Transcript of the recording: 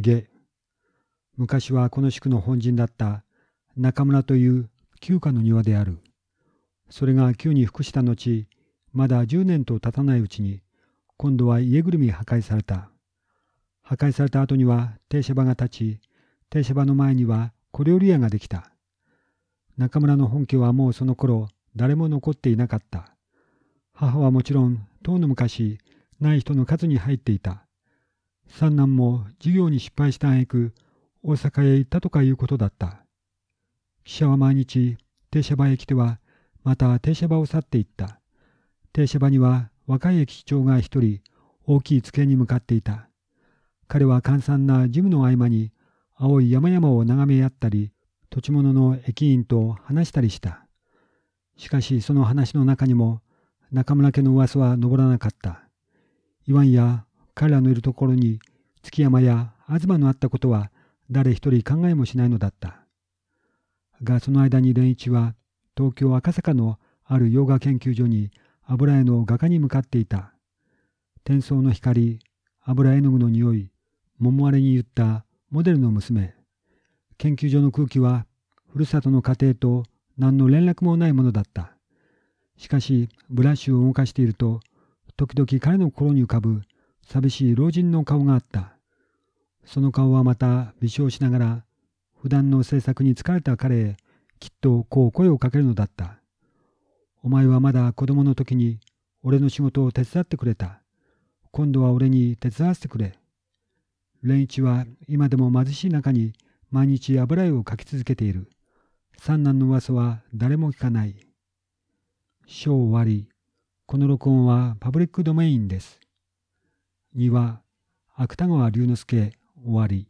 下昔はこの宿の本陣だった中村という旧家の庭である。それが旧に服した後、まだ10年と経たないうちに、今度は家ぐるみ破壊された。破壊された後には停車場が立ち、停車場の前には小料理屋ができた。中村の本家はもうその頃誰も残っていなかった。母はもちろん当の昔ない人の数に入っていた。三男も授業に失敗した挙句大阪へ行ったとかいうことだった。記者は毎日停車場へ来てはまた停車場を去っていった。停車場には若い駅長が一人大きい机に向かっていた。彼は簡単な事務の合間に青い山々を眺め合ったり、土地物の駅員と話したりした。しかしその話の中にも中村家の噂は登らなかった。イワンや彼らのいるところに月山や東のあったことは誰一人考えもしないのだった。がその間に蓮一は東京赤坂のある洋画研究所に油絵の画家に向かっていた。天層の光、油絵の具の匂い、桃荒れに言ったモデルの娘。研究所の空気はふるさとの家庭と何の連絡もないものだった。しかしブラッシュを動かしていると時々彼の心に浮かぶ寂しい老人の顔があった。その顔はまた微笑しながら普段の制作に疲れた彼へきっとこう声をかけるのだった。お前はまだ子供の時に俺の仕事を手伝ってくれた。今度は俺に手伝わせてくれ。蓮一は今でも貧しい中に毎日油絵を描き続けている。三男の噂は誰も聞かない。章終わり。この録音はパブリックドメインです。2は芥川龍之介終わり。